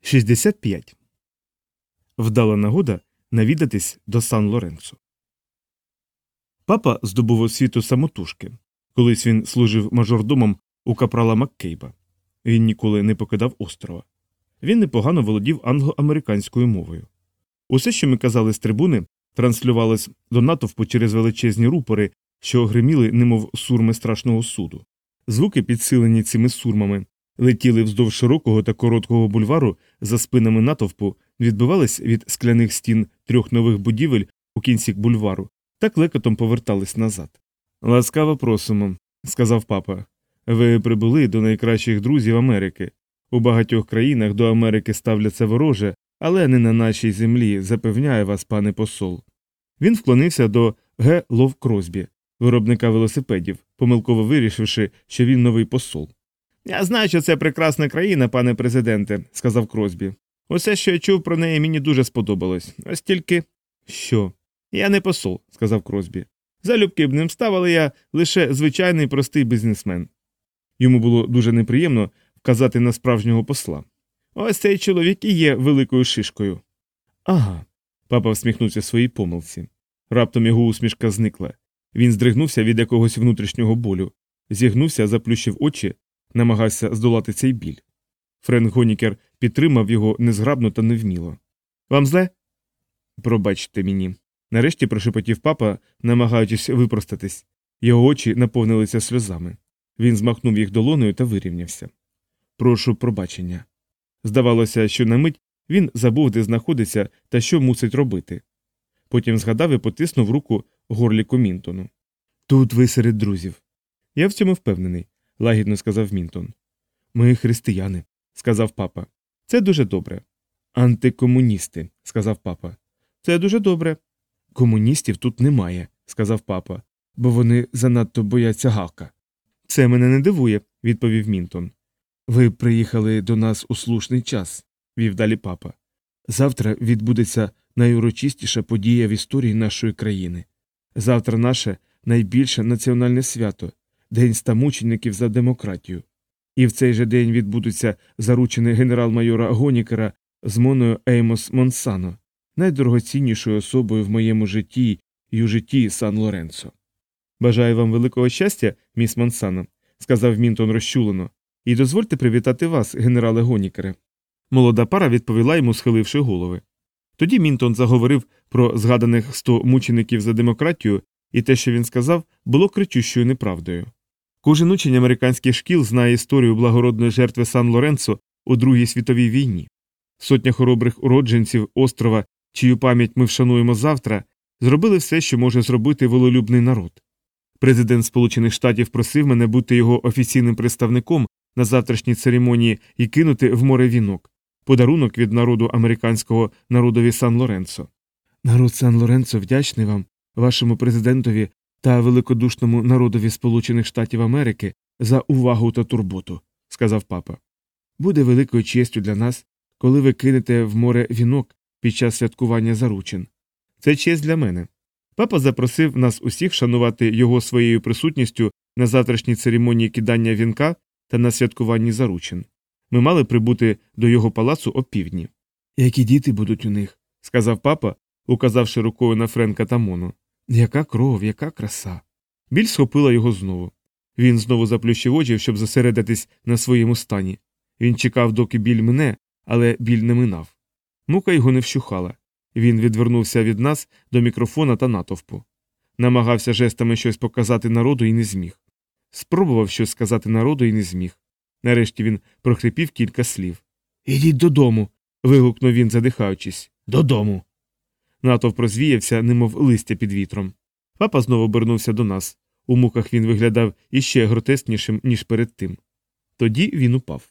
65. Вдала нагода навідатись до Сан Лоренцо. Папа здобув освіту самотужки. Колись він служив мажордомом у капрала Маккейба. Він ніколи не покидав острова. Він непогано володів англо-американською мовою. Усе, що ми казали з трибуни, транслювалось до натовпу через величезні рупори, що гриміли, немов сурми страшного суду. Звуки, підсилені цими сурмами, летіли вздовж широкого та короткого бульвару за спинами натовпу, відбивались від скляних стін трьох нових будівель у кінці бульвару та клекотом повертались назад. Ласкаво просимо, сказав папа. Ви прибули до найкращих друзів Америки. У багатьох країнах до Америки ставляться вороже, але не на нашій землі, запевняє вас, пане посол. Він вклонився до Г. Лов Кросбі, виробника велосипедів, помилково вирішивши, що він новий посол. Я знаю, що це прекрасна країна, пане президенте, сказав Кросбі. Усе, що я чув про неї, мені дуже сподобалось. Ось тільки. Що? Я не посол, сказав Кросбі. Залюбки б ним став, але я лише звичайний простий бізнесмен. Йому було дуже неприємно вказати на справжнього посла. Ось цей чоловік і є великою шишкою. Ага. Папа всміхнувся своїй помилці. Раптом його усмішка зникла. Він здригнувся від якогось внутрішнього болю, зігнувся, заплющив очі, намагався здолати цей біль. Френк Гонікер підтримав його незграбно та невміло. Вам зле? Пробачте мені. Нарешті прошепотів папа, намагаючись випростатись. Його очі наповнилися сльозами. Він змахнув їх долоною та вирівнявся. Прошу пробачення. Здавалося, що на мить він забув, де знаходиться та що мусить робити. Потім згадав і потиснув руку горліку Мінтону. Тут ви серед друзів. Я в цьому впевнений, лагідно сказав Мінтон. Ми християни, сказав папа. Це дуже добре. Антикомуністи, сказав папа. Це дуже добре. Комуністів тут немає, сказав папа, бо вони занадто бояться гака. Це мене не дивує, відповів Мінтон. Ви приїхали до нас у слушний час, вів далі папа. Завтра відбудеться найурочистіша подія в історії нашої країни. Завтра наше найбільше національне свято День ста мучеників за демократію. І в цей же день відбудуться заручені генерал-майора Гонікера з Моною Еймос Монсано, найдорогоціннішою особою в моєму житті і у житті Сан Лоренцо. Бажаю вам великого щастя, міс Монсано, сказав Мінтон розчулено, і дозвольте привітати вас, генерале Гонікере. Молода пара відповіла йому, схиливши голови. Тоді Мінтон заговорив про згаданих сто мучеників за демократію, і те, що він сказав, було кричущою неправдою. Кожен учень американських шкіл знає історію благородної жертви Сан Лоренцо у Другій світовій війні. Сотня хоробрих уродженців острова, чию пам'ять ми вшануємо завтра, зробили все, що може зробити вололюбний народ. Президент Сполучених Штатів просив мене бути його офіційним представником на завтрашній церемонії і кинути в море вінок, подарунок від народу американського народові Сан Лоренцо. Народ Сан Лоренцо вдячний вам, вашому президентові та великодушному народові Сполучених Штатів Америки за увагу та турботу, сказав папа. Буде великою честю для нас, коли ви кинете в море вінок під час святкування заручин. Це честь для мене. Папа запросив нас усіх шанувати його своєю присутністю на завтрашній церемонії кидання вінка та на святкуванні заручин. Ми мали прибути до його палацу опівдні. Які діти будуть у них, сказав папа, указавши рукою на Френка та Мону. Яка кров, яка краса. Біль схопила його знову. Він знову заплющив очі, щоб зосередитись на своєму стані. Він чекав, доки біль мине, але біль не минав. Мука його не вщухала. Він відвернувся від нас до мікрофона та натовпу. Намагався жестами щось показати народу і не зміг. Спробував щось сказати народу і не зміг. Нарешті він прохрипів кілька слів. Ідіть додому. вигукнув він, задихаючись. Додому. Натовп розвіявся, немов листя під вітром. Папа знову обернувся до нас. У муках він виглядав іще гротеснішим, ніж перед тим. Тоді він упав.